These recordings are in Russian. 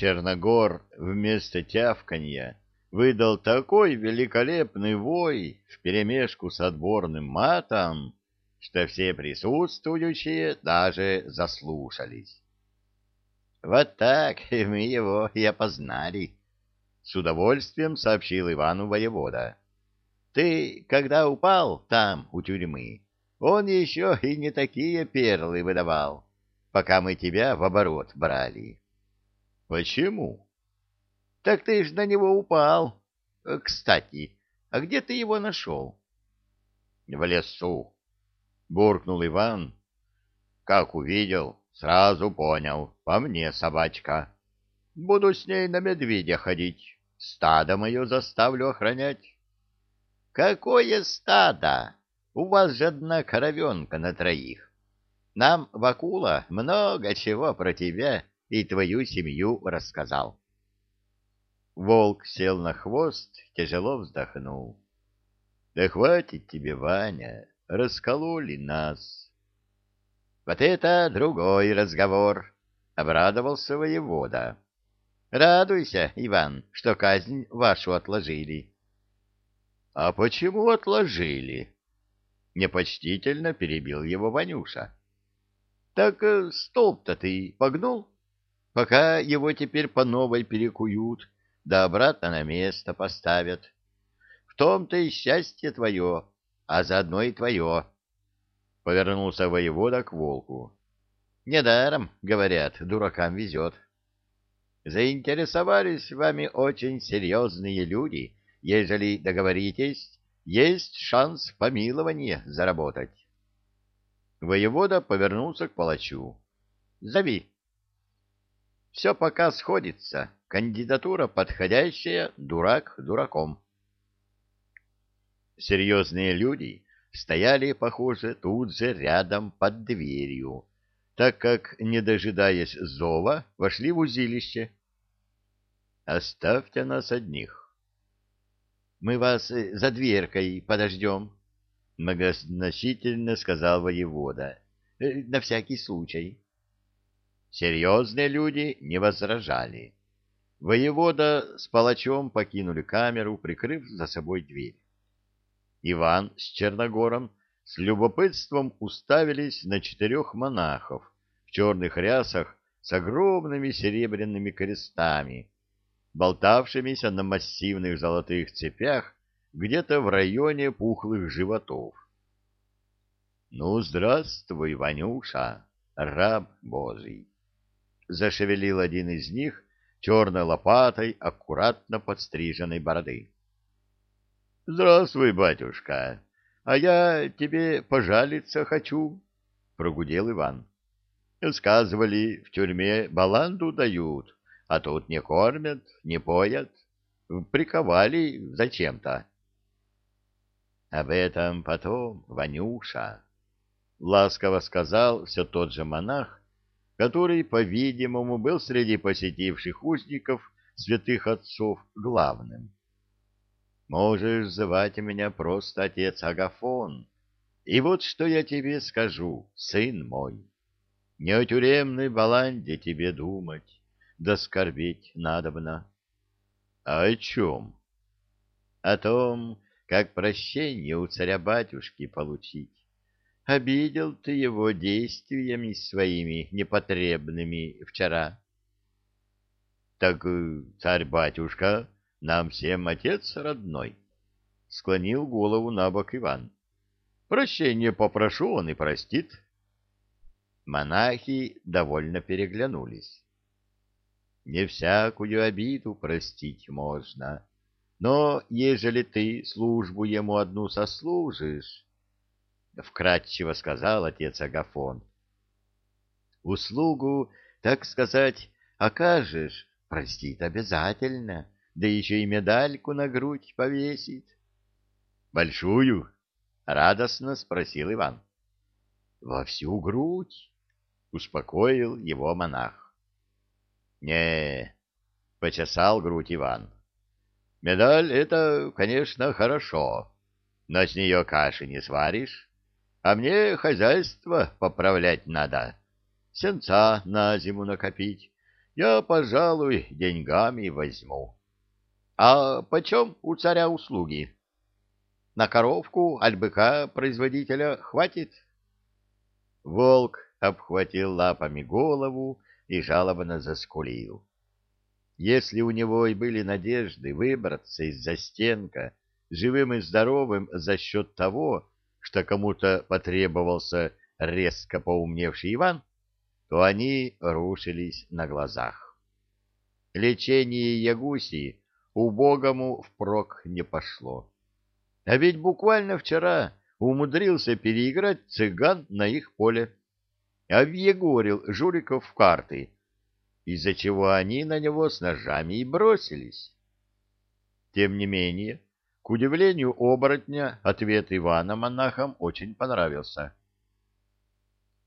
Черногор вместо тявканья выдал такой великолепный вой вперемешку с отборным матом, что все присутствующие даже заслушались. Вот так мы его и опознали, — с удовольствием сообщил Ивану воевода. Ты, когда упал там, у тюрьмы, он еще и не такие перлы выдавал, пока мы тебя в оборот брали. — Почему? — Так ты ж на него упал. Кстати, а где ты его нашел? — В лесу, — буркнул Иван. — Как увидел, сразу понял, по мне собачка. Буду с ней на медведя ходить, стадо мое заставлю охранять. — Какое стадо? У вас же одна коровенка на троих. Нам Вакула много чего про тебя и твою семью рассказал. Волк сел на хвост, тяжело вздохнул. — Да хватит тебе, Ваня, раскололи нас. — Вот это другой разговор, — обрадовался воевода. — Радуйся, Иван, что казнь вашу отложили. — А почему отложили? — непочтительно перебил его Ванюша. — Так э, столб-то ты погнул? Пока его теперь по новой перекуют, да обратно на место поставят. В том-то и счастье твое, а заодно и твое. Повернулся воевода к волку. Недаром, говорят, дуракам везет. Заинтересовались вами очень серьезные люди. Ежели договоритесь, есть шанс помилования заработать. Воевода повернулся к палачу. — Зови. — Все пока сходится. Кандидатура подходящая, дурак дураком. Серьезные люди стояли, похоже, тут же рядом под дверью, так как, не дожидаясь зова, вошли в узилище. — Оставьте нас одних. Мы вас э, за дверкой подождем, — многозначительно сказал воевода. Э, — На всякий случай. Серьезные люди не возражали. Воевода с палачом покинули камеру, прикрыв за собой дверь. Иван с Черногором с любопытством уставились на четырех монахов в черных рясах с огромными серебряными крестами, болтавшимися на массивных золотых цепях где-то в районе пухлых животов. — Ну, здравствуй, Ванюша, раб Божий! — зашевелил один из них черной лопатой аккуратно подстриженной бороды. — Здравствуй, батюшка, а я тебе пожалиться хочу, — прогудел Иван. — Сказывали, в тюрьме баланду дают, а тут не кормят, не поят. Приковали зачем-то. — Об этом потом, Ванюша, — ласково сказал все тот же монах, который, по-видимому, был среди посетивших узников святых отцов главным. — Можешь звать меня просто отец Агафон. И вот что я тебе скажу, сын мой. Не о тюремной баланде тебе думать да скорбеть надобно. — А о чем? — О том, как прощение у царя-батюшки получить. Обидел ты его действиями своими непотребными вчера. — Так э, царь-батюшка нам всем отец родной, — склонил голову на бок Иван. — Прощение попрошу, он и простит. Монахи довольно переглянулись. Не всякую обиду простить можно, но ежели ты службу ему одну сослужишь, — вкратчиво сказал отец Агафон, — услугу, так сказать, окажешь, простит обязательно, да еще и медальку на грудь повесит. — Большую? — радостно спросил Иван. — Во всю грудь, — успокоил его монах не почесал грудь Иван. Медаль — это, конечно, хорошо, но с нее каши не сваришь, а мне хозяйство поправлять надо, сенца на зиму накопить я, пожалуй, деньгами возьму. А почем у царя услуги? На коровку альбыка производителя хватит? Волк обхватил лапами голову и жалобно заскулил. Если у него и были надежды выбраться из застенка живым и здоровым за счет того, что кому-то потребовался резко поумневший Иван, то они рушились на глазах. Лечение Ягуси убогому впрок не пошло. А ведь буквально вчера умудрился переиграть цыган на их поле, объегорил жуликов в карты, из-за чего они на него с ножами и бросились. Тем не менее, к удивлению оборотня, ответ Ивана монахам очень понравился.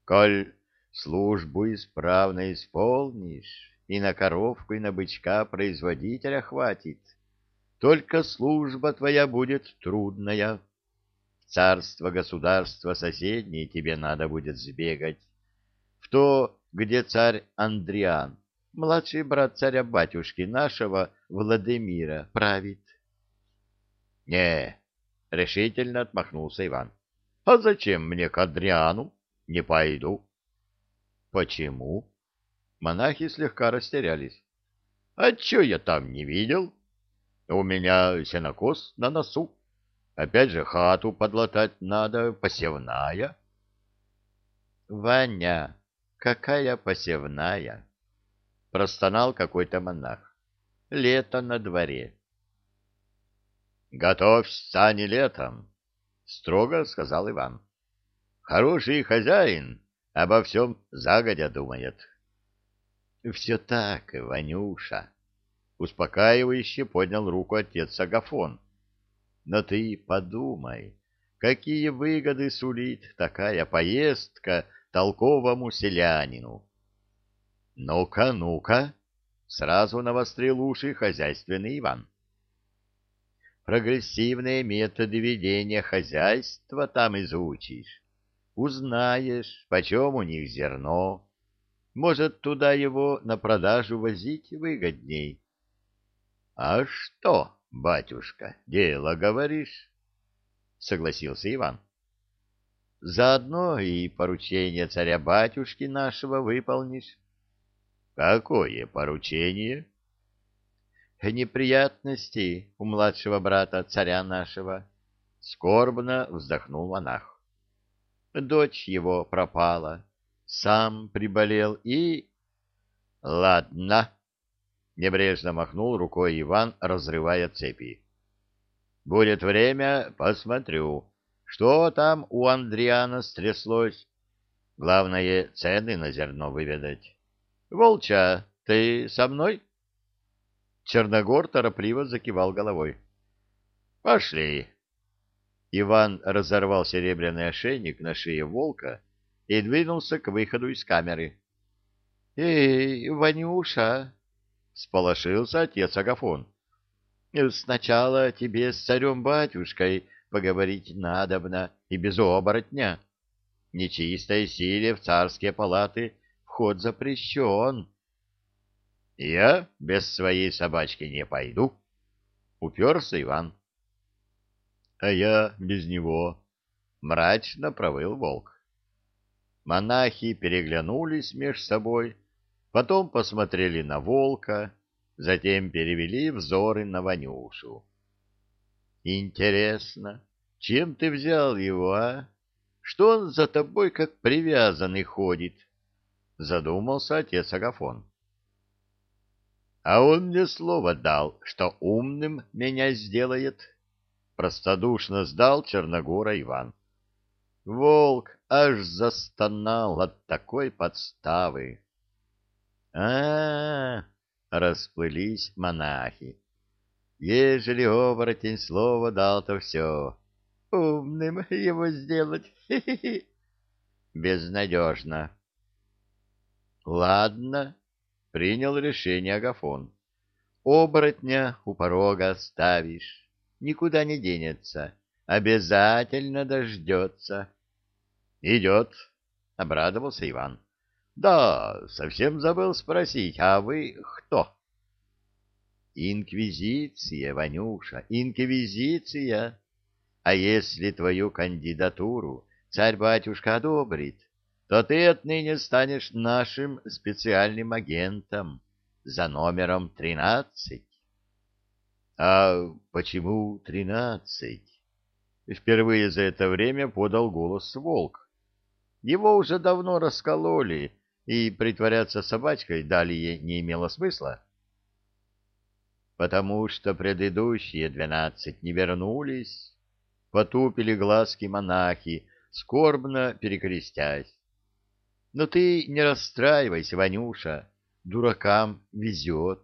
«Коль службу исправно исполнишь, и на коровку, и на бычка производителя хватит, только служба твоя будет трудная. В царство государство соседнее тебе надо будет сбегать, в то, где царь Андриан, младший брат царя-батюшки нашего Владимира, правит. — Не, — решительно отмахнулся Иван. — А зачем мне к Андриану? Не пойду. — Почему? Монахи слегка растерялись. — А чё я там не видел? — у меня сенокос на носу. Опять же, хату подлатать надо, посевная. Ваня, какая посевная? Простонал какой-то монах. Лето на дворе. Готовься не летом, строго сказал Иван. Хороший хозяин обо всем загодя думает. Все так, Ванюша, Успокаивающе поднял руку отец Агафон. Но ты подумай, какие выгоды сулит такая поездка толковому селянину. Ну-ка, ну-ка, сразу навострил уши хозяйственный Иван. Прогрессивные методы ведения хозяйства там изучишь. Узнаешь, почем у них зерно. Может, туда его на продажу возить выгодней. — А что, батюшка, дело говоришь? — согласился Иван. — Заодно и поручение царя-батюшки нашего выполнишь. — Какое поручение? — Неприятности у младшего брата царя нашего. Скорбно вздохнул монах. Дочь его пропала, сам приболел и... — Ладно, Небрежно махнул рукой Иван, разрывая цепи. Будет время, посмотрю, что там у Андриана стряслось. Главное, цены на зерно выведать. Волча, ты со мной? Черногор торопливо закивал головой. Пошли. Иван разорвал серебряный ошейник на шее волка и двинулся к выходу из камеры. — Эй, Ванюша! — сполошился отец Агафон. — Сначала тебе с царем-батюшкой поговорить надобно и без оборотня. Нечистой силе в царские палаты вход запрещен. — Я без своей собачки не пойду, — уперся Иван. — А я без него, — мрачно провыл волк. Монахи переглянулись меж собой, — потом посмотрели на волка, затем перевели взоры на Ванюшу. «Интересно, чем ты взял его, а? Что он за тобой как привязанный ходит?» — задумался отец Агафон. «А он мне слово дал, что умным меня сделает», — простодушно сдал Черногора Иван. Волк аж застонал от такой подставы а, расплылись монахи. Ежели оборотень слово дал, то все. Умным его сделать. Безнадежно. Ладно, принял решение Агафон. Оборотня у порога оставишь. Никуда не денется. Обязательно дождется. Идет, обрадовался Иван. Да, совсем забыл спросить, а вы кто? Инквизиция, Ванюша, инквизиция. А если твою кандидатуру царь-батюшка одобрит, то ты отныне станешь нашим специальным агентом за номером тринадцать. А почему тринадцать? Впервые за это время подал голос волк. Его уже давно раскололи, и притворяться собачкой далее не имело смысла потому что предыдущие двенадцать не вернулись, потупили глазки монахи, скорбно перекрестясь. Но ты не расстраивайся, Ванюша, дуракам везет.